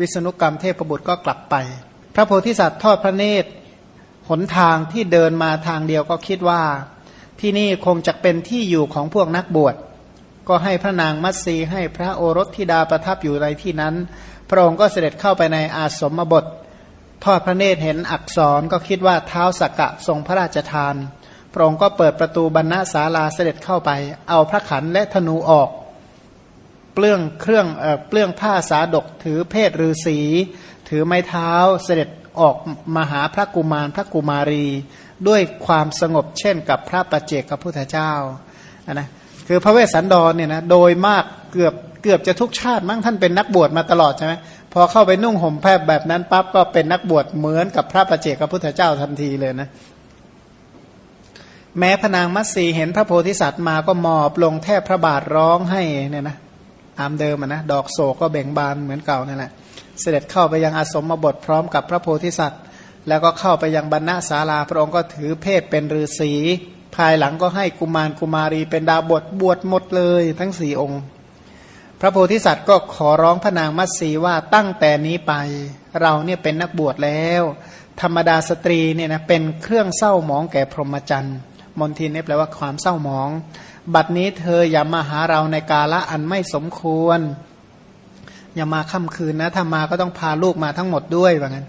วิษณุกรรมเทพบุตรก็กลับไป พระโพธิสัตว์ทอดพระเนตรหนทางที่เดินมาทางเดียวก็คิดว่า ที่นี่คงจะเป็นที่อยู่ของพวกนักบวช ก็ให้พระนางมัตสีให้พระโอรสธิดาประทับอยู่ในที่นั้น พระองค์ก็เสด็จเข้าไปในอาสมบท ทอดพระเนตรเห็นอักษรก็คิดว่าเท้าสักกะทรงพระราชทาน พระองค์ก็เปิดประตูบรรณศาลาเสด็จเข้าไป เอาพระขันและธนูออก เปลื้องเครื่องเออเปลื้องผ้าสาดกถือเพศฤาษีถือไม้เท้าเสด็จออกมาหาพระกุมารพระกุมารี ด้วยความสงบเช่นกับพระปัจเจกพุทธเจ้านะคือพระเวสสันดรเนี่ยนะโดยมากเกือบเกือบจะทุกชาติมั้งท่านเป็นนักบวชมาตลอดใช่ไหมพอเข้าไปนุ่งห่มแพบแบบนั้นปั๊บก็เป็นนักบวชเหมือนกับพระปัจเจกพุทธเจ้าทันทีเลยนะแม้พนางมัตสีเห็นพระโพธิสัตว์มาก็มอบลงแทบพระบาทร้องให้เนี่ยนะ ตามเดิมนะดอกโศกก็เบ่งบานเหมือนเก่านั่นแหละ เสด็จเข้าไปยังอาสมบทพร้อมกับพระโพธิสัตว์ แล้วก็เข้าไปยังบรรณศาลาพระองค์ก็ถือเพศเป็นฤาษีภายหลังก็ให้กุมารกุมารีเป็นดาบทบวชหมดเลยทั้งสี่องค์ พระโพธิสัตว์ก็ขอร้องพระนางมัตสีว่าตั้งแต่นี้ไป เราเนี่ยเป็นนักบวชแล้ว ธรรมดาสตรีเนี่ยนะเป็นเครื่องเศร้าหมองแก่พรหมจรรย์มนทินเนี่ยแปลว่าความเศร้าหมอง บัดนี้เธออย่ามาหาเราในกาละอันไม่สมควร อย่ามาค่ำคืนนะถ้ามาก็ต้องพาลูกมาทั้งหมดด้วยว่างั้น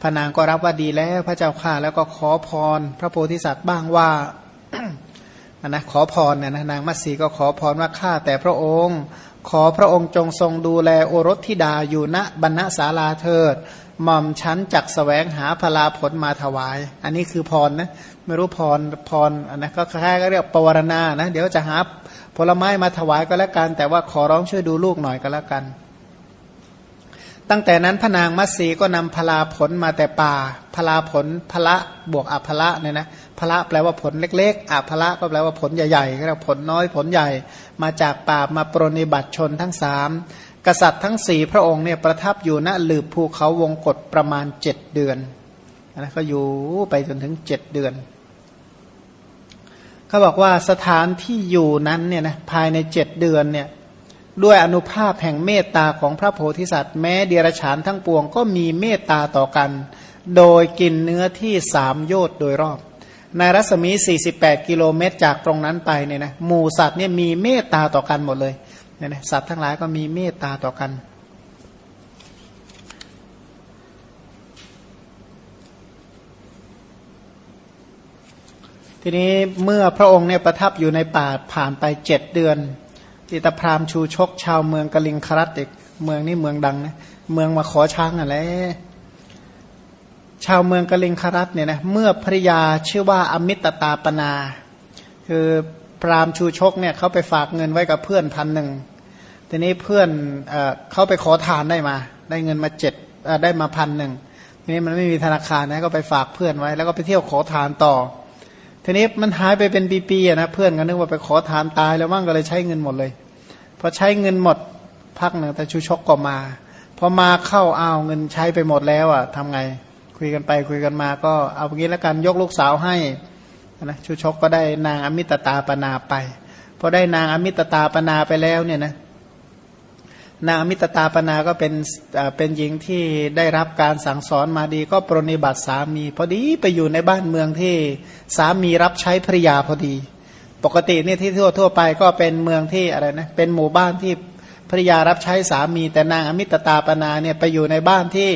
พระนางก็รับว่าดีแล้วพระเจ้าข่าแล้วก็ขอพร พระโพธิสัตว์บ้างว่านะขอพรเนี่ยนะนางมัตสีก็ขอพรว่าข้าแต่พระองค์ ขอพระองค์จงทรงดูแลโอรสธิดาอยู่ณบรรณศาลาเถิดหม่อมชั้นจักสแสวงหาพลาผลมาถวาย อันนี้คือพรนะ ไม่รู้พรพรอันนะก็แค่ก็เรียกปวารณานะ เดี๋ยวจะหาผลไม้มาถวายก็แล้วกัน แต่ว่าขอร้องช่วยดูลูกหน่อยก็แล้วกัน ตั้งแต่นั้นพนางมัตสีก็นำพลาผลมาแต่ป่าพลาผลพละบวกอัพละเนี่ยนะพละแปลว่าผลเล็กๆอัพละก็แปลว่าผลใหญ่ๆก็เรียกผลน้อยผลใหญ่ มาจากป่ามาปรนิบัติชนทั้งสามกษัตริย์ทั้งสี่พระองค์เนี่ยประทับอยู่ณหลืบภูเขาวงกฏประมาณเจ็ดเดือน นะก็อยู่ไปจนถึงเจ็ดเดือนเขาบอกว่าสถานที่อยู่นั้นเนี่ยนะภายในเจ็ดเดือนเนี่ยด้วยอนุภาพแห่งเมตตาของพระโพธิสัตว์ แม้เดรัจฉานทั้งปวงก็มีเมตตาต่อกัน โดยกินเนื้อที่สามโยชน์โดยรอบ ในรัศมี 48 กิโลเมตรจากตรงนั้นไปเนี่ยนะหมู่สัตว์เนี่ยมีเมตตาต่อกันหมดเลยเนี่ยนะสัตว์ทั้งหลายก็มีเมตตาต่อกัน ทีนี้เมื่อพระองค์เนี่ยประทับอยู่ในป่าผ่านไปเจ็ดเดือนอิตาพรามชูชกชาวเมืองกลิงครัตอีกเมืองนี้เมืองดังนะเมืองมาขอช้างอะไรชาวเมืองกลิงครัตเนี่ยนะเมื่อภริยาชื่อว่าอมิตตาปนา คือพรามชูชกเนี่ยเขาไปฝากเงินไว้กับเพื่อนพันหนึ่งทีนี้เพื่อนเอเขาไปขอทานได้มา ได้เงินมาเจ็ดได้มาพันหนึ่งทีนี้มันไม่มีธนาคารนะก็ไปฝากเพื่อนไว้ แล้วก็ไปเที่ยวขอทานต่อ ทีนี้มันหายไปเป็นปีๆนะเพื่อนก็นึกว่าไปขอทานตายแล้วมั่งก็เลยใช้เงินหมดเลยพอใช้เงินหมดพักหนึ่งแต่ชูชกก็มาพอมาเข้าเอาเงินใช้ไปหมดแล้วอะทำไงคุยกันไปคุยกันมาก็เอาอย่างนี้แล้วกันยกลูกสาวให้นะชูชกก็ได้นางอมิตตาปนาไปพอได้นางอมิตตาปนาไปแล้วเนี่ยนะ นางมิตตาปนาก็เป็นเป็นหญิงที่ได้รับการสั่งสอนมาดีก็ปรนิบัติสามีพอดีไปอยู่ในบ้านเมืองที่สามีรับใช้ภริยาพอดี ปกติเนี่ยที่ทั่วทั่วไปก็เป็นเมืองที่อะไรนะเป็นหมู่บ้านที่ภริยารับใช้สามี แต่นางอมิตตาปนาเนี่ยไปอยู่ในบ้านที่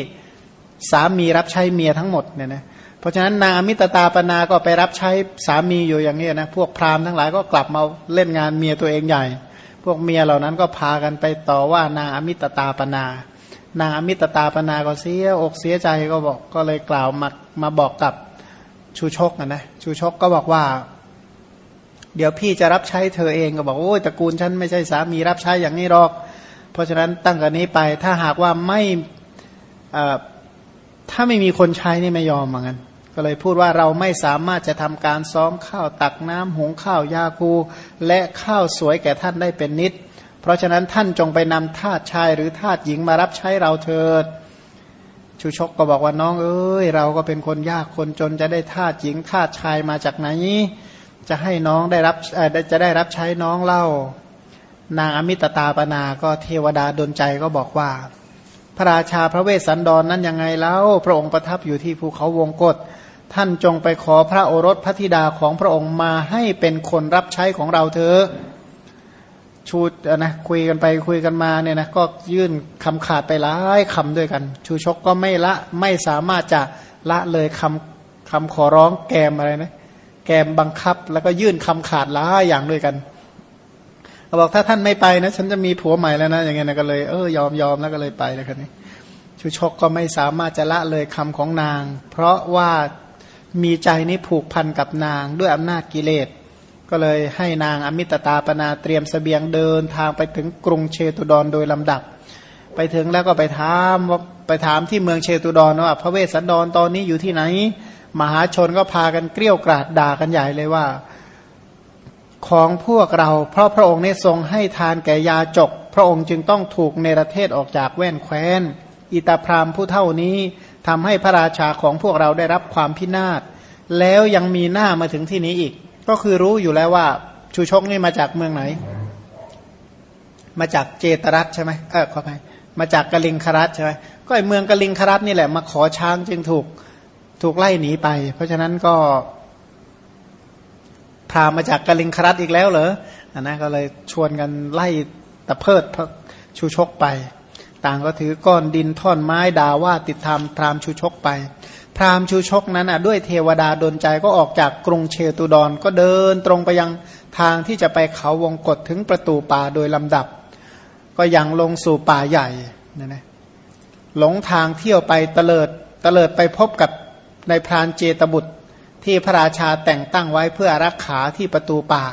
สามีรับใช้เมียทั้งหมดเนี่ยนะเพราะฉะนั้นนางอมิตตาปนาก็ไปรับใช้สามีอยู่อย่างนี้นะพวกพราหมณ์ทั้งหลายก็กลับมาเล่นงานเมียตัวเองใหญ่ พวกเมียเหล่านั้นก็พากันไปต่อว่านางอมิตตาปนา นางอมิตตาปนาก็เสียอกเสียใจก็บอกก็เลยกล่าวมามาบอกกับชูชกนะนะชูชกก็บอกว่า เดี๋ยวพี่จะรับใช้เธอเองก็บอกโอ้ยตระกูลฉันไม่ใช่สามีรับใช้อย่างนี้หรอก เพราะฉะนั้นตั้งแต่นี้ไปถ้าหากว่าไม่ถ้าไม่มีคนใช้นี่ไม่ยอมเหมือนกัน ก็เลยพูดว่าเราไม่สามารถจะทำการซ้อมข้าวตักน้ำหุงข้าวยาคู และข้าวสวยแก่ท่านได้เป็นนิด เพราะฉะนั้นท่านจงไปนำทาสชายหรือทาสหญิงมารับใช้เราเถิด ชูชกก็บอกว่าน้องเอ้ยเราก็เป็นคนยากคนจนจะได้ทาสหญิงทาสชายมาจากไหน จะให้น้องได้รับจะได้รับใช้น้องเล่า นางอมิตตาปนาก็เทวดาดนใจก็บอกว่าพระราชาพระเวสสันดรนนั้นยังไงแล้วพระองค์ประทับอยู่ที่ภูเขาวงกฏ ท่านจงไปขอพระโอรสพระธิดาของพระองค์มาให้เป็นคนรับใช้ของเราเถอะชูนะคุยกันไปคุยกันมาเนี่ยนะก็ยื่นคำขาดไปหลายคำด้วยกัน ชูชกก็ไม่ละไม่สามารถจะละเลยคำคำขอร้องแกมอะไรนะแกมบังคับแล้วก็ยื่นคำขาดหลายอย่างด้วยกันเขาบอกถ้าท่านไม่ไปนะ ฉันจะมีผัวใหม่แล้วนะอย่างเงี้ยนะก็เลยเออยอมยอมแล้วก็เลยไปแล้วคันนี้ชูชกก็ไม่สามารถจะละเลยคำของนาง เพราะว่า มีใจนี้ผูกพันกับนางด้วยอำนาจกิเลส ก็เลยให้นางอมิตตาปนาเตรียมสเสบียงเดินทางไปถึงกรุงเชตุดรโดยลำดับ ไปถึงแล้วก็ไปถามว่าไปถามที่เมืองเชตุดรว่าพระเวสสันดรตอนนี้อยู่ที่ไหน มหาชนก็พากันเกลี้ยวกราดด่ากันใหญ่เลยว่า ของพวกเรา เพราะพระองค์เนี้ทรงให้ทานแก่ยาจก พระองค์จึงต้องถูกเนรเทศออกจากแว่นแคว้น อิตาพรามผู้เท่านี้ทำให้พระราชาของพวกเราได้รับความพินาศแล้วยังมีหน้ามาถึงที่นี้อีก ก็คือรู้อยู่แล้วว่าชูชกนี่มาจากเมืองไหน มาจากเจตรัตใช่ไหมเออขอไปมาจากกะลิงครัตใช่ไหมก็ไอเมืองกะลิงครัตนี่แหละมาขอช้างจึงถูกถูกไล่หนีไป เพราะฉะนั้นก็พามาจากกะลิงครัตอีกแล้วเหรออันนั้นก็เลยชวนกันไล่ตะเพิดชูชกไป ต่างก็ถือก้อนดินท่อนไม้ดาว่าติดธรรมพรามชูชกไป พรามชูชกนั้นด้วยเทวดาดนใจก็ออกจากกรุงเชตุดรก็เดินตรงไปยังทางที่จะไปเขาวงกฏถึงประตูป่าโดยลำดับ ก็ยังลงสู่ป่าใหญ่นะนะหลงทางเที่ยวไปเตลิดเตลิดไปพบกับในพรานเจตบุตรที่พระราชาแต่งตั้งไว้เพื่อรักขาที่ประตูป่า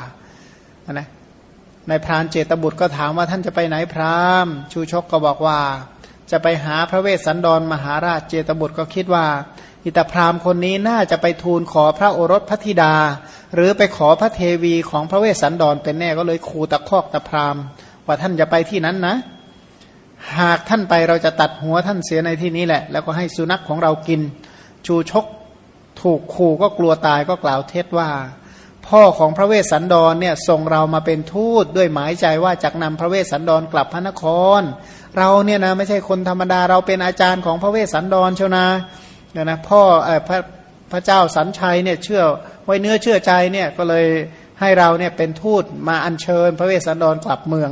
นะ ในพรานเจตบุตรก็ถามว่าท่านจะไปไหนพรามชูชกก็บอกว่า จะไปหาพระเวสสันดรมหาราชเจตบุตรก็คิดว่า อิตาพรามคนนี้น่าจะไปทูลขอพระโอรสพระธิดา หรือไปขอพระเทวีของพระเวสสันดรเป็นแน่ก็เลยขู่ตะคอกตะพรามว่าท่านจะไปที่นั้นนะ หากท่านไปเราจะตัดหัวท่านเสียในที่นี้แหละ แล้วก็ให้สุนัขของเรากิน ชูชกถูกขู่ก็กลัวตายก็กล่าวเท็จว่า พ่อของพระเวสสันดรเนี่ยส่งเรามาเป็นทูตด้วยหมายใจว่าจะนำพระเวสสันดรกลับพระนคร เราเนี่ยนะไม่ใช่คนธรรมดาเราเป็นอาจารย์ของพระเวสสันดรเชียวนะเนี่ยนะพ่ออพระพระเจ้าสันชัยเนี่ยเชื่อไว้เนื้อเชื่อใจเนี่ยก็เลยให้เราเนี่ยเป็นทูตมาอัญเชิญ พระเวสสันดรกลับเมือง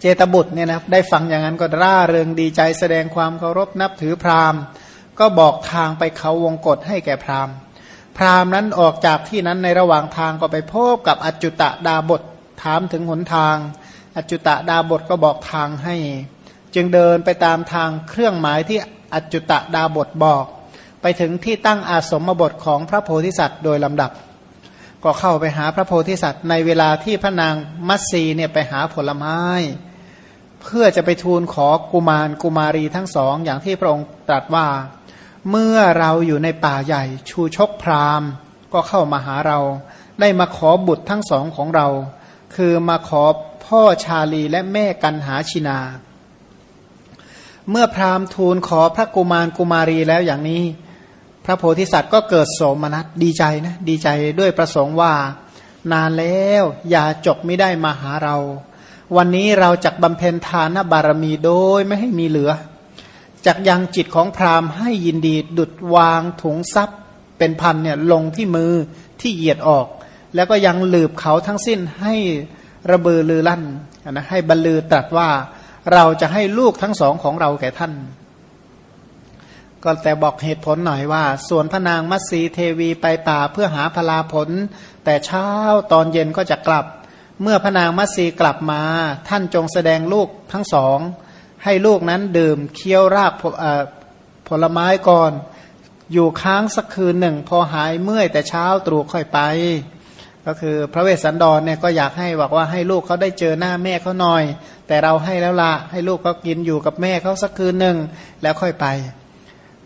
เจตบุตรเนี่ยนะได้ฟังอย่างนั้นก็ร่าเริงดีใจแสดงความเคารพนับถือพราหมณ์ ก็บอกทางไปเขาวงกฏให้แก่พราหมณ์ พราหมณ์นั้นออกจากที่นั้นในระหว่างทางก็ไปพบกับอจุตะดาบทถามถึงหนทาง อจุตะดาบทก็บอกทางให้ จึงเดินไปตามทางเครื่องหมายที่อจุตะดาบทบอก ไปถึงที่ตั้งอาสมบทของพระโพธิสัตว์โดยลำดับ ก็เข้าไปหาพระโพธิสัตว์ในเวลาที่พระนางมัตสีเนี่ยไปหาผลไม้ เพื่อจะไปทูลขอกุมารกุมารีทั้งสองอย่างที่พระองค์ตรัสว่า เมื่อเราอยู่ในป่าใหญ่ ชูชกพราหมณ์ ก็เข้ามาหาเรา ได้มาขอบุตรทั้งสองของเรา คือมาขอพ่อชาลีและแม่กันหาชินา เมื่อพราหมณ์ทูลขอพระกุมารกุมารีแล้วอย่างนี้ พระโพธิสัตว์ก็เกิดโสมนัสดีใจนะดีใจด้วยประสงค์ว่า นานแล้วอย่าจบไม่ได้มาหาเรา วันนี้เราจักบำเพ็ญทานบารมีโดยไม่ให้มีเหลือ จักยังจิตของพราหมณ์ให้ยินดีดุดวางถุงทรัพย์เป็นพันเนี่ยลงที่มือที่เหยียดออก แล้วก็ยังหลืบเขาทั้งสิ้นให้ระเบือลือลั่นนะให้บรรลือตรัสว่าเราจะให้ลูกทั้งสองของเราแก่ท่าน ก็แต่บอกเหตุผลหน่อยว่า ส่วนพระนางมัตสีเทวีไปป่าเพื่อหาพลาผล แต่เช้าตอนเย็นก็จะกลับ เมื่อพระนางมัตสีกลับมา ท่านจงแสดงลูกทั้งสอง ให้ลูกนั้นดื่มเคี้ยวรากผลไม้ก่อน อยู่ค้างสักคืนหนึ่ง พอหายเมื่อยแต่เช้าตรู่ค่อยไป ก็คือพระเวสสันดรเนี่ยก็อยากให้บอกว่าให้ลูกเขาได้เจอหน้าแม่เขาหน่อย แต่เราให้แล้วละให้ลูกเขากินอยู่กับแม่เขาสักคืนหนึ่งแล้วค่อยไป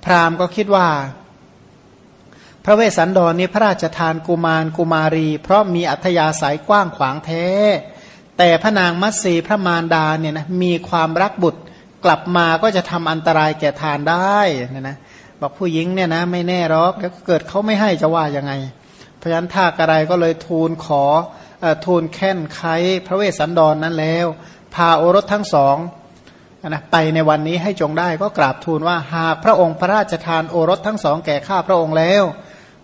พราหมณ์ก็คิดว่า พระเวสสันดรนี้พระราชทานกุมารกุมารี เพราะมีอัธยาศัยกว้างขวางแท้ แต่พระนางมัตสีพระมารดาเนี่ยนะมีความรักบุตรกลับมาก็จะทำอันตรายแก่ทานได้นะนะบอกผู้หญิงเนี่ยนะไม่แน่หรอกแล้วเกิดเขาไม่ให้จะว่ายังไงพราะฉะนั้นท่ากระไรก็เลยทูลขออทูลแค้นไขพระเวสสันดรนนั้นแล้ว พาโอรสทั้งสองนะไปในวันนี้ให้จงได้ก็กราบทูลว่าหากพระองค์พระราชทานโอรสทั้งสองแก่ข้าพระองค์แล้ว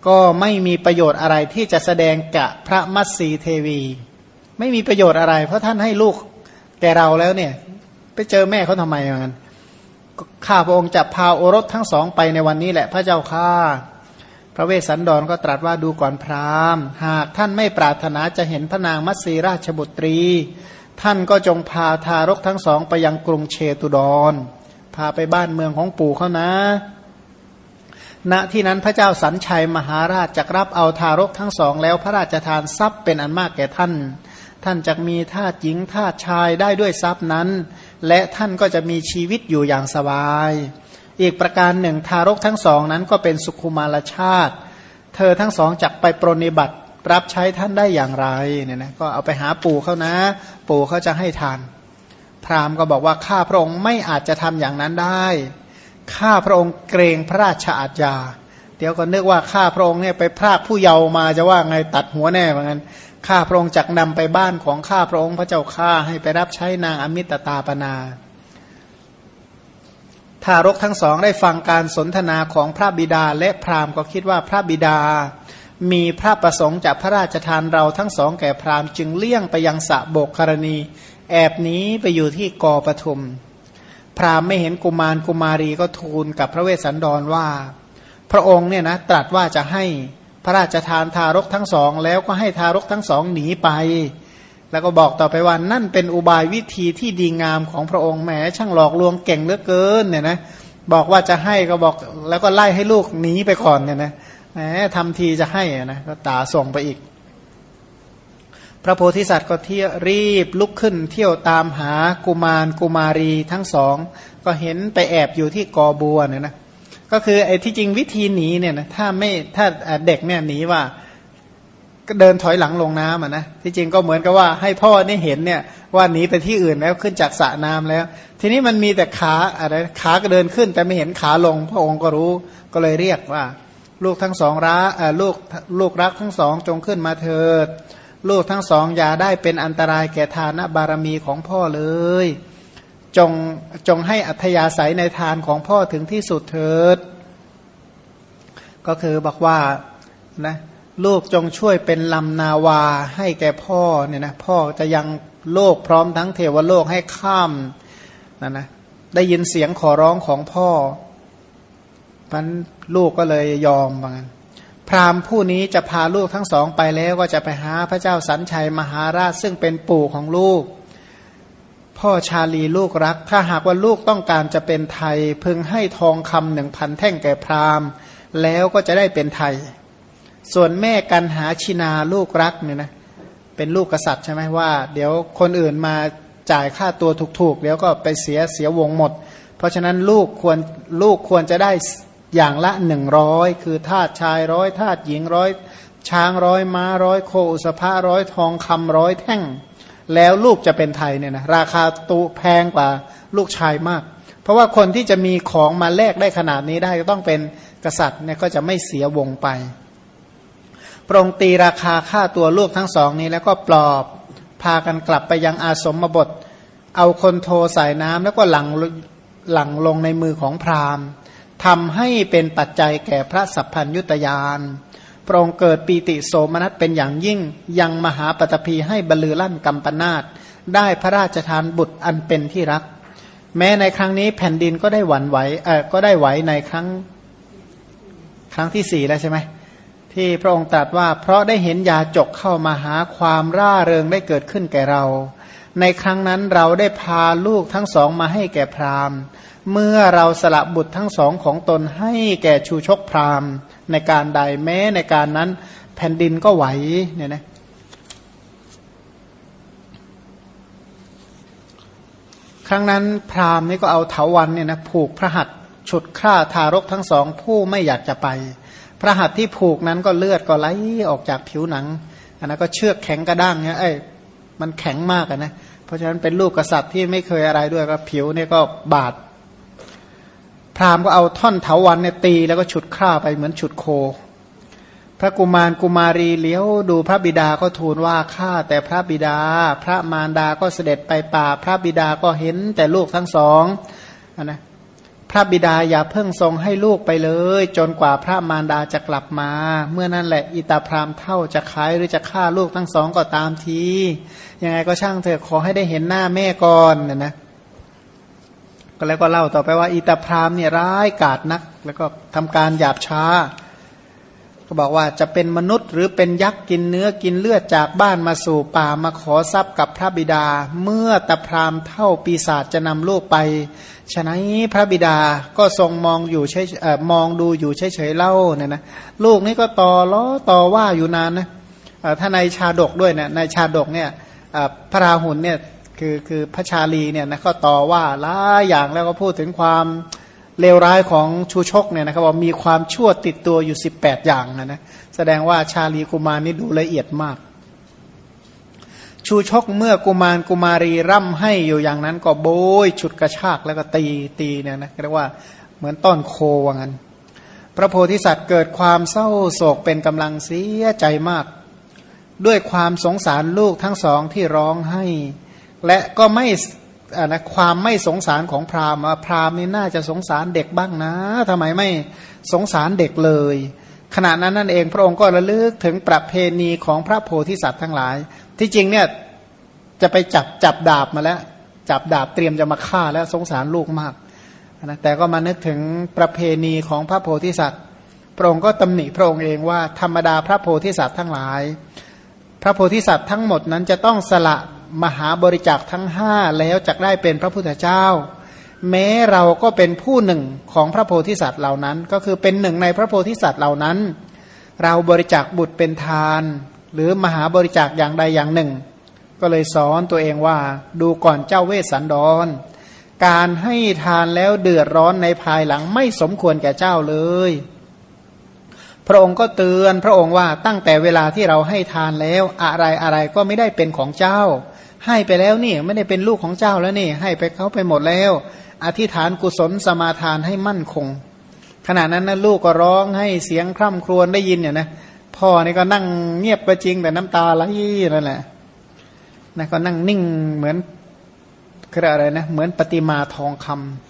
ก็ไม่มีประโยชน์อะไรที่จะแสดงกะพระมัตสีเทวี ไม่มีประโยชน์อะไร เพราะท่านให้ลูกแก่เราแล้วเนี่ย ไปเจอแม่เขาทำไมอย่างนั้นข้าพระองค์จะพาโอรสทั้งสองไปในวันนี้แหละพระเจ้าข้าพระเวสสันดรก็ตรัสว่าดูก่อนพราหมณ์ หากท่านไม่ปรารถนาจะเห็นพระนางมัตสีราชบุตรี ท่านก็จงพาทารกทั้งสองไปยังกรุงเชตุดร พาไปบ้านเมืองของปู่เขานะณที่นั้นพระเจ้าสันชัยมหาราชจักรับเอาทารกทั้งสองแล้วพระราชทานทรัพย์เป็นอันมากแก่ท่าน ท่านจะมีทาสหญิงทาสชายได้ด้วยทรัพย์นั้น และท่านก็จะมีชีวิตอยู่อย่างสบาย อีกประการหนึ่งทารกทั้งสองนั้นก็เป็นสุขุมารชาติ เธอทั้งสองจักไปปรนิบัติรับใช้ท่านได้อย่างไรเนี่ยนะก็เอาไปหาปู่เขานะ ปู่เขาจะให้ทาน พราหมณ์ก็บอกว่าข้าพระองค์ไม่อาจจะทำอย่างนั้นได้ข้าพระองค์เกรงพระราชอาญาเดี๋ยวก็นึกว่าข้าพระองค์เนี่ยไปพรากผู้เยาว์มาจะว่าไงตัดหัวแน่เหมือนกัน ข้าพระองค์จักนำไปบ้านของข้าพระองค์พระเจ้าข้าให้ไปรับใช้นางอมิตตาปนา ทารกทั้งสองได้ฟังการสนทนาของพระบิดาและพราหมณ์ก็คิดว่าพระบิดา มีพระประสงค์จากพระราชทานเราทั้งสองแก่พราหมณ์จึงเลี่ยงไปยังสะโบกกรณี แอบนี้ไปอยู่ที่กอปทุม พราหมณ์ไม่เห็นกุมารกุมารีก็ทูลกับพระเวสสันดรว่า พระองค์เนี่ยนะตรัสว่าจะให้ พระราชทานทารกทั้งสอง แล้วก็ให้ทารกทั้งสองหนีไป แล้วก็บอกต่อไปว่านั่นเป็นอุบายวิธีที่ดีงามของพระองค์แหมช่างหลอกลวงเก่งเหลือเกินเนี่ยนะบอกว่าจะให้ก็บอกแล้วก็ไล่ให้ลูกหนีไปก่อนเนี่ยนะแหมทำทีจะให้นะก็ตาส่งไปอีก พระโพธิสัตว์ก็เที่ยวรีบลุกขึ้น เที่ยวตามหากุมารกุมารีทั้งสอง ก็เห็นไปแอบอยู่ที่กอบัวเนี่ยนะ ก็คือไอ้ที่จริงวิธีหนีเนี่ยนะถ้าไม่ถ้าเด็กเนี่ยหนีว่าก็เดินถอยหลังลงน้ำอะนะที่จริงก็เหมือนกับว่าให้พ่อนี่เห็นเนี่ยว่าหนีไปที่อื่นแล้วขึ้นจากสระน้ำแล้ว ทีนี้มันมีแต่ขาอะไรขาก็เดินขึ้น แต่ไม่เห็นขาลง พระองค์ก็รู้ก็เลยเรียกว่า ลูกทั้งสองรักลูกลูกรักทั้งสองจงขึ้นมาเถิด ลูกทั้งสองอย่าได้เป็นอันตรายแก่ทานบารมีของพ่อเลย จงจงให้อัธยาศัยในทานของพ่อถึงที่สุดเถิด ก็คือบอกว่านะลูกจงช่วยเป็นลำนาวาให้แก่พ่อเนี่ยนะพ่อจะยังโลกพร้อมทั้งเทวโลกให้ข้ามนะนะได้ยินเสียงขอร้องของพ่อมันลูกก็เลยยอมบางพราหมณ์ผู้นี้จะพาลูกทั้งสองไปแล้วก็จะไปหาพระเจ้าสันชัยมหาราชซึ่งเป็นปู่ของลูก พ่อชาลีลูกรัก ถ้าหากว่าลูกต้องการจะเป็นไทยพึงให้ทองคำหนึ่งพันแท่งแก่พราหมณ์ แล้วก็จะได้เป็นไทย ส่วนแม่กันหาชินาลูกรักเนี่ยนะเป็นลูกกษัตริย์ใช่ไหมว่า เดี๋ยวคนอื่นมาจ่ายค่าตัวถูกๆเดี๋ยวก็ไปเสียเสียวงหมด เพราะฉะนั้นลูกควรลูกควรจะได้อย่างละหนึ่งร้อยคือทาสชายร้อยทาสหญิงร้อยช้างร้อยม้าร้อยโคอุสภาร้อยทองคำร้อยแท่ง แล้วลูกจะเป็นไทยเนี่ยนะราคาตุแพงกว่าลูกชายมาก เพราะว่าคนที่จะมีของมาแลกได้ขนาดนี้ได้ก็ต้องเป็นกษัตริย์เนี่ยก็จะไม่เสียวงไปพรงตีราคาค่าตัวลูกทั้งสองนี้แล้วก็ปลอบพากันกลับไปยังอาสมบท เอาคนโทใส่น้ำแล้วก็หลังหลังลงในมือของพราหมณ์ทำให้เป็นปัจจัยแก่พระสัพพัญยุตยาน พระองค์เกิดปีติโสมนัสเป็นอย่างยิ่ง ยังมหาปฐพีให้บรรลือลั่นกัมปนาตได้พระราชทานบุตรอันเป็นที่รัก แม้ในครั้งนี้แผ่นดินก็ได้หวั่นไหวเออก็ได้ไหวในครั้งครั้งที่สี่แล้วใช่ไหมที่พระองค์ตรัสว่า เพราะได้เห็นยาจกเข้ามาหาความร่าเริงได้เกิดขึ้นแก่เรา ในครั้งนั้นเราได้พาลูกทั้งสองมาให้แก่พราหมณ์ เมื่อเราสละบุตรทั้งสองของตนให้แก่ชูชกพราหมณ์ ในการใดแม้ในการนั้นแผ่นดินก็ไหวเนี่ยนะครั้งนั้นพราหมณ์นี่ก็เอาเถาวันเนี่ยนะผูกพระหัตถ์ฉุดฆ่าทารกทั้งสองผู้ไม่อยากจะไป พระหัตถ์ที่ผูกนั้นก็เลือดก็ไหลออกจากผิวหนังอันนั้นก็เชือกแข็งกระด้างเนี่ยเอ้ยมันแข็งมากนะเพราะฉะนั้นเป็นลูกกษัตริย์ที่ไม่เคยอะไรด้วยก็ผิวเนี่ยก็บาด พราหมณ์ก็เอาท่อนเถาวันเนี่ยตีแล้วก็ฉุดฆ่าไปเหมือนฉุดโค พระกุมารกุมารีเลี้ยวดูพระบิดาก็ทูลว่าข้าแต่พระบิดา พระมารดาก็เสด็จไปป่า พระบิดาก็เห็นแต่ลูกทั้งสองนะพระบิดาอย่าเพิ่งทรงให้ลูกไปเลย จนกว่าพระมารดาจะกลับมา เมื่อนั้นแหละอิตาพรามเท่าจะขายหรือจะฆ่าลูกทั้งสองก็ตามทียังไงก็ช่างเถอะขอให้ได้เห็นหน้าแม่ก่อนนะนะ ก็แล้วก็เล่าต่อไปว่าอิตาพรามเนี่ยร้ายกาจนัก แล้วก็ทำการหยาบช้า ก็บอกว่าจะเป็นมนุษย์หรือเป็นยักษ์กินเนื้อกินเลือดจากบ้านมาสู่ป่ามาขอทรัพย์กับพระบิดา เมื่อตะพรามเท่าปีศาจจะนำลูกไป ฉะนั้นพระบิดาก็ทรงมองอยู่เฉยมองดูอยู่เฉยๆเล่าเนี่ยนะลูกนี่ก็ต่อล้อต่อว่าอยู่นานนะถ้าในชาดกด้วยเนี่ยในชาดกเนี่ยพระราหุลเนี่ย คือคือพระชาลีเนี่ยนะก็ต่อว่าหลายอย่างแล้วก็พูดถึงความเลวร้ายของชูชกเนี่ยนะครับว่ามีความชั่วติดตัวอยู่ 18 อย่างนะนะแสดงว่าชาลีกุมารนี่ดูละเอียดมาก ชูชกเมื่อกุมารกุมารีร่ำให้อยู่อย่างนั้นก็โบยฉุดกระชากแล้วก็ตีตีเนี่ยนะเรียกว่าเหมือนต้อนโคว่างั้น พระโพธิสัตว์เกิดความเศร้าโศกเป็นกำลังเสียใจมาก ด้วยความสงสารลูกทั้งสองที่ร้องให้ และก็ไม่นะความไม่สงสารของพราหมณ์พราหมณ์นี่น่าจะสงสารเด็กบ้างนะทำไมไม่สงสารเด็กเลย ขณะนั้นนั่นเองพระองค์ก็ระลึกถึงประเพณีของพระโพธิสัตว์ทั้งหลาย ที่จริงเนี่ยจะไปจับจับดาบมาแล้ว จับดาบเตรียมจะมาฆ่าแล้วสงสารลูกมากนะแต่ก็มานึกถึงประเพณีของพระโพธิสัตว์ พระองค์ก็ตำหนิพระองค์เองว่าธรรมดาพระโพธิสัตว์ทั้งหลาย พระโพธิสัตว์ทั้งหมดนั้นจะต้องสละ มหาบริจาคทั้งห้าแล้วจะได้เป็นพระพุทธเจ้า แม้เราก็เป็นผู้หนึ่งของพระโพธิสัตว์เหล่านั้น ก็คือเป็นหนึ่งในพระโพธิสัตว์เหล่านั้น เราบริจาคบุตรเป็นทาน หรือมหาบริจาคอย่างใดอย่างหนึ่ง ก็เลยสอนตัวเองว่าดูก่อนเจ้าเวสสันดร การให้ทานแล้วเดือดร้อนในภายหลังไม่สมควรแก่เจ้าเลยพระองค์ก็เตือนพระองค์ว่าตั้งแต่เวลาที่เราให้ทานแล้วอะไรอะไรก็ไม่ได้เป็นของเจ้า ให้ไปแล้วนี่ไม่ได้เป็นลูกของเจ้าแล้วนี่ ให้ไปเขาไปหมดแล้ว อธิษฐานกุศลสมาทานให้มั่นคง ขณะนั้นนะลูกก็ร้องให้เสียงคร่ำครวญได้ยินเนี่ยนะพ่อนี่ก็นั่งเงียบก็จริงแต่น้ำตาไหลนั่นแหละนะก็นั่งนิ่งเหมือนคือะไรนะเหมือนปฏิมาทองคำ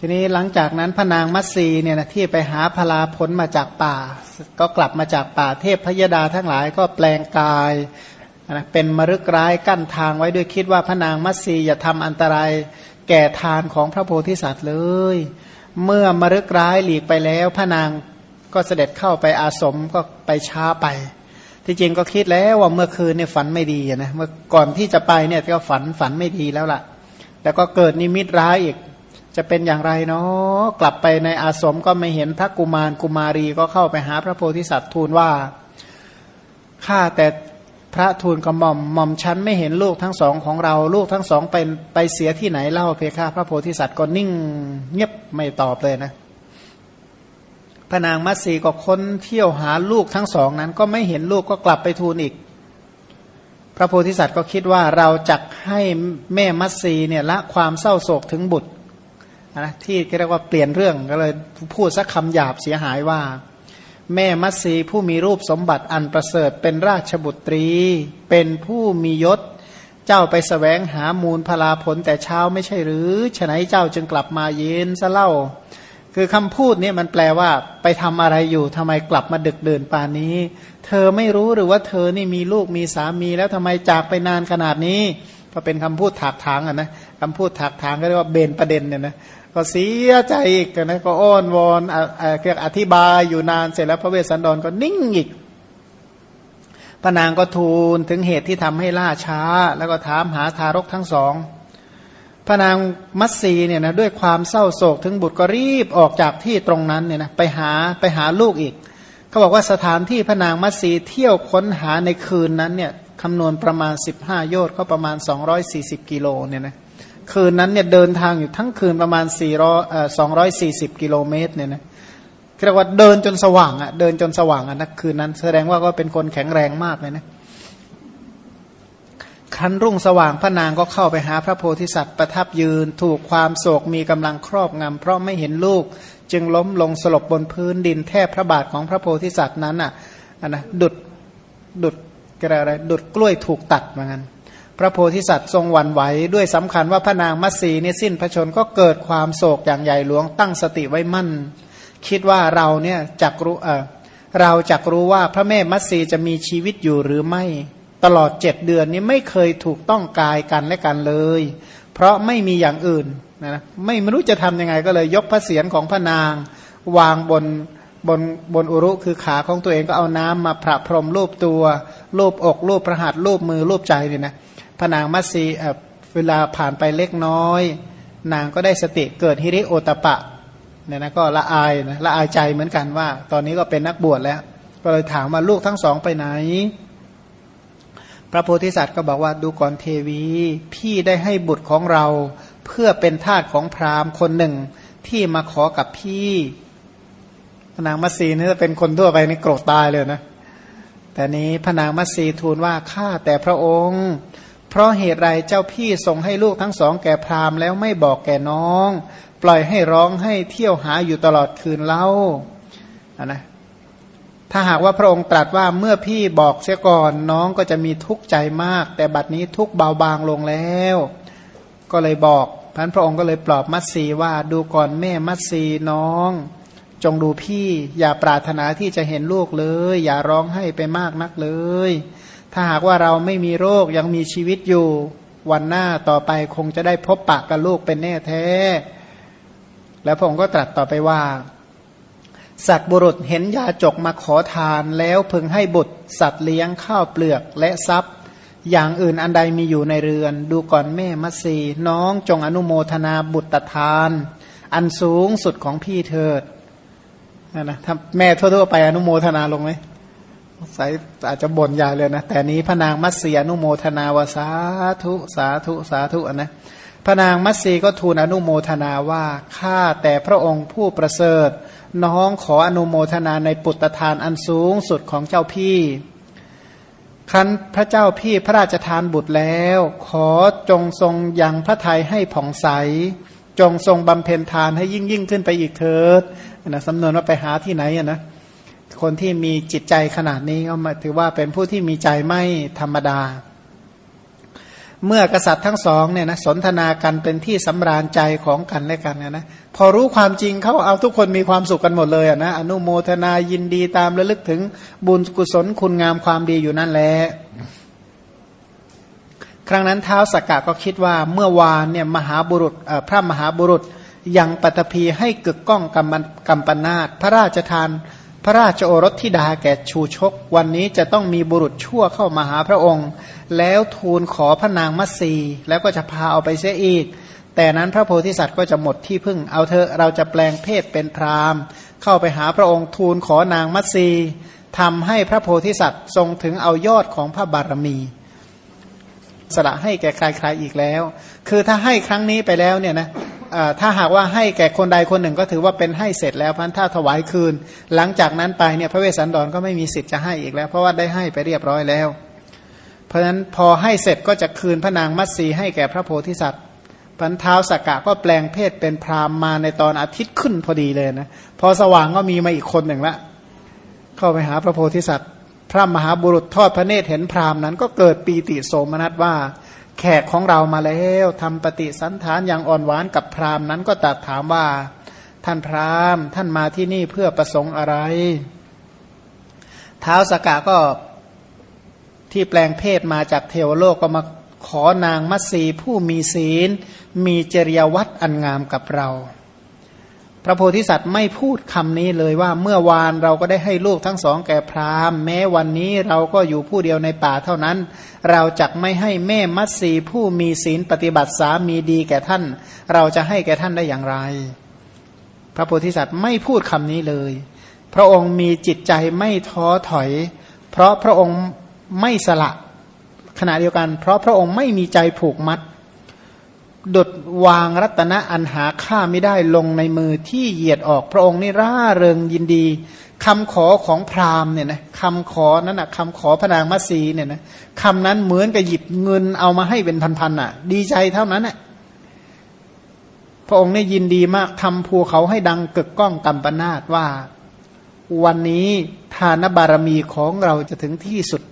ทีนี้หลังจากนั้นพระนางมัตสีเนี่ยนะที่ไปหาพลาผลมาจากป่า ก็กลับมาจากป่าเทพพยดาทั้งหลายก็แปลงกายนะเป็นมรึกร้ายกั้นทางไว้ด้วยคิดว่าพระนางมัตสีอย่าทำอันตรายแก่ทานของพระโพธิสัตว์เลย เมื่อมรึกร้ายหลีกไปแล้วพระนางก็เสด็จเข้าไปอาสมก็ไปช้าไป ที่จริงก็คิดแล้วว่าเมื่อคืนเนี่ยฝันไม่ดีนะเมื่อก่อนที่จะไปเนี่ยก็ฝันฝันไม่ดีแล้วล่ะ แต่ก็เกิดนิมิตร้ายอีก จะเป็นอย่างไรเนาะกลับไปในอาสมก็ไม่เห็นพระกุมารกุมารีก็เข้าไปหาพระโพธิสัตว์ทูลว่าข้าแต่พระทูลกระหม่อมหม่อมชั้นไม่เห็นลูกทั้งสองของเราลูกทั้งสองเป็นไปเสียที่ไหนเล่าเพคะพระโพธิสัตว์ก็นิ่งเงียบไม่ตอบเลยนะพระนางมัตสีก็ค้นเที่ยวหาลูกทั้งสองนั้น ก็ไม่เห็นลูกก็กลับไปทูลอีก พระโพธิสัตว์ก็คิดว่าเราจักให้แม่มัตสีเนี่ยละความเศร้าโศกถึงบุตร นะที่เรียกว่าเปลี่ยนเรื่องก็เลยพูดสักคำหยาบเสียหายว่า แม่มัตสีผู้มีรูปสมบัติอันประเสริฐเป็นราชบุตรี เป็นผู้มียศ เจ้าไปสแสวงหามูลพลาผลแต่เช้าไม่ใช่หรือฉะนั้นเจ้าจึงกลับมาเย็นซะเล่า คือคำพูดนี้มันแปลว่า ไปทำอะไรอยู่ทำไมกลับมาดึกเดินป่านนี้ เธอไม่รู้หรือว่าเธอนี่มีลูกมีสามีแล้วทำไมจากไปนานขนาดนี้ ก็เป็นคำพูดถากถางอะนะคำพูดถากถางก็เรียกว่าเบนประเด็นเนี่ยนะ ก็เสียใจอีกนะก็อ้อนวอนเรียกอธิบายอยู่นานเสร็จแล้วพระเวสสันดรก็นิ่งอีกพระนางก็ทูลถึงเหตุที่ทำให้ล่าช้า แล้วก็ถามหาทารกทั้งสองพระนางมัตสีเนี่ยนะด้วยความเศร้าโศกถึงบุตรก็รีบออกจากที่ตรงนั้นเนี่ยนะไปหาไปหาลูกอีกเขาบอกว่าสถานที่พระนางมัตสีเที่ยวค้นหาในคืนนั้นเนี่ยคำนวณประมาณ 15 โยชน์ก็ประมาณ 240 กิโลเนี่ยนะ คืนนั้นเนี่ยเดินทางอยู่ทั้งคืนประมาณ4 0 240 กิโลเมตรเนี่ยนะเรียกว่าเดินจนสว่างอะเดินจนสว่างอะนะคืนนั้น แสดงว่าก็เป็นคนแข็งแรงมากเลยนะครั้นรุ่งสว่างพระนางก็เข้าไปหาพระโพธิสัตว์ประทับยืน ถูกความโศกมีกำลังครอบงำเพราะไม่เห็นลูก จึงล้มลงสลบบนพื้นดินแทบพระบาทของพระโพธิสัตว์นั้นอะนะดุดดุดกระไรดุดกล้วยถูกตัดเหมือนกัน พระโพธิสัตว์ทรงหวั่นไหวด้วยสำคัญว่าพระนางมัตสีนี่สิ้นพระชนก็เกิดความโศกอย่างใหญ่หลวงตั้งสติไว้มั่น คิดว่าเราเนี่ยจักรู้เออเราจักรู้ว่าพระแม่มัตสีจะมีชีวิตอยู่หรือไม่ ตลอดเจ็ดเดือนนี้ไม่เคยถูกต้องกายกันและกันเลย เพราะไม่มีอย่างอื่นนะไม่รู้จะทำยังไงก็เลยยกพระเศียรของพระนาง วางบนบนบนอุรุคือขาของตัวเองก็เอาน้ำมาประพรมรูปตัวรูปอกรูปพระหัตรูปมือรูปใจเนี่ยนะ พระนางมัตสีเวลาผ่านไปเล็กน้อย นางก็ได้สติเกิดฮิริโอตปะเนี่ยนะก็ละอายนะละอายใจเหมือนกันว่า ตอนนี้ก็เป็นนักบวชแล้ว ก็เลยถามว่าลูกทั้งสองไปไหน พระโพธิสัตว์ก็บอกว่าดูก่อนเทวี พี่ได้ให้บุตรของเรา เพื่อเป็นทาสของพราหมณ์คนหนึ่ง ที่มาขอกับพี่พนางมัสีนี่จะเป็นคนทั่วไปนี่โกรธตายเลยนะ แต่นี้พนางมัสีทูลว่าข้าแต่พระองค์ เพราะเหตุไรเจ้าพี่ส่งให้ลูกทั้งสองแก่พราหมณ์แล้วไม่บอกแก่น้อง ปล่อยให้ร้องให้เที่ยวหาอยู่ตลอดคืนเล่านะ ถ้าหากว่าพระองค์ตรัสว่าเมื่อพี่บอกเสียก่อนน้องก็จะมีทุกข์ใจมาก แต่บัดนี้ทุกเบาบางลงแล้ว ก็เลยบอกพันพระองค์ก็เลยปลอบมัตสีว่าดูก่อนแม่มัตสีน้อง จงดูพี่อย่าปรารถนาที่จะเห็นลูกเลย อย่าร้องให้ไปมากนักเลย ถ้าหากว่าเราไม่มีโรคยังมีชีวิตอยู่ วันหน้าต่อไปคงจะได้พบปะกับลูกเป็นแน่แท้ แล้วพระองค์ก็ตรัสต่อไปว่า สัตว์บุรุษเห็นยาจกมาขอทานแล้วพึงให้บุตร สัตว์เลี้ยงข้าวเปลือกและทรัพย์ อย่างอื่นอันใดมีอยู่ในเรือน ดูก่อนแม่มัสีน้องจงอนุโมทนาบุตรทาน อันสูงสุดของพี่เถิดนะถ้าแม่ทั่วๆไปอนุโมทนาลงไหม สายอาจจะบ่นใหญ่เลยนะ แต่นี้พระนางมัตสีอนุโมทนาวสาธุสาธุสาธุนะพระนางมัตสีก็ทูลอนุโมทนาว่าข้าแต่พระองค์ผู้ประเสริฐ น้องขออนุโมทนาในปุตตทานอันสูงสุดของเจ้าพี่ ครั้นพระเจ้าพี่พระราชทานบุตรแล้ว ขอจงทรงยังพระทัยให้ผ่องใส จงทรงบำเพ็ญทานให้ยิ่งยิ่งขึ้นไปอีกเถิดนะสำนวนว่าไปหาที่ไหนอะนะ คนที่มีจิตใจขนาดนี้ก็มาถือว่าเป็นผู้ที่มีใจไม่ธรรมดา เมื่อกษัตริย์ทั้งสองเนี่ยนะสนทนากันเป็นที่สำราญใจของกันและกันนะพอรู้ความจริงเขาเอาทุกคนมีความสุขกันหมดเลยนะอนุโมทนายินดีตามระลึกถึงบุญกุศลคุณงามความดีอยู่นั่นแหละครั้งนั้นเท้าสกกะก็คิดว่าเมื่อวานเนี่ยมหาบุรุษพระมหาบุรุษยังปฐพีให้กึกก้องกำกำปนาตพระราชทาน พระราชโอรสธิดาแก่ชูชก วันนี้จะต้องมีบุรุษชั่วเข้ามาหาพระองค์ แล้วทูลขอพระนางมัตสีแล้วก็จะพาเอาไปเสียอีก แต่นั้นพระโพธิสัตว์ก็จะหมดที่พึ่งเอาเธอเราจะแปลงเพศเป็นพรามเข้าไปหาพระองค์ทูลขอนางมัตสีทำให้พระโพธิสัตว์ทรงถึงเอายอดของพระบารมีสละให้แก่ใครๆอีกแล้ว คือถ้าให้ครั้งนี้ไปแล้วเนี่ยนะ ถ้าหากว่าให้แก่คนใดคนหนึ่งก็ถือว่าเป็นให้เสร็จแล้วพันถ้าถวายคืน หลังจากนั้นไปเนี่ยพระเวสสันดรก็ไม่มีสิทธิ์จะให้อีกแล้ว เพราะว่าได้ให้ไปเรียบร้อยแล้ว เพราะฉะนั้นพอให้เสร็จก็จะคืนพระนางมัตสีให้แก่พระโพธิสัตว์พันเท้าสกกะก็แปลงเพศเป็นพรามมาในตอนอาทิตย์ขึ้นพอดีเลยนะพอสว่างก็มีมาอีกคนหนึ่งละเข้าไปหาพระโพธิสัตว์ พระมหาบุรุษทอดพระเนตรเห็นพรามนั้นก็เกิดปีติโสมนัสว่า แขกของเรามาแล้วทำปฏิสันฐานอย่างอ่อนหวานกับพราหมณ์นั้นก็ตัดถามว่า ท่านพราหมณ์ ท่านมาที่นี่เพื่อประสงค์อะไร เท้าสกาก็ที่แปลงเพศมาจากเทวโลกก็มาขอนางมัตสีผู้มีศีล มีจริยวัตรอันงามกับเรา พระโพธิสัตว์ไม่พูดคำนี้เลยว่าเมื่อวานเราก็ได้ให้ลูกทั้งสองแก่พราหมณ์ แม้วันนี้เราก็อยู่ผู้เดียวในป่าเท่านั้น เราจะไม่ให้แม่มัตสีผู้มีศีลปฏิบัติสามีดีแก่ท่าน เราจะให้แก่ท่านได้อย่างไร พระโพธิสัตว์ไม่พูดคำนี้เลย พระองค์มีจิตใจไม่ท้อถอย เพราะพระองค์ไม่สละขณะเดียวกัน เพราะพระองค์ไม่มีใจผูกมัด ดุดวางรัตนะอันหาค่าไม่ได้ลงในมือที่เหยียดออกพระองค์นี่ร่าเริงยินดีคำขอของพราหมณ์เนี่ยนะคำขอนั้นนะคำขอพระนางมัสีเนี่ยนะคำนั้นเหมือนกับหยิบเงินเอามาให้เป็นพันๆอะ ดีใจเท่านั้นอะพระองค์เนี่ยยินดีมากทำภูเขาให้ดังกึกก้องกำปนาตว่า วันนี้ทานบารมีของเราจะถึงที่สุด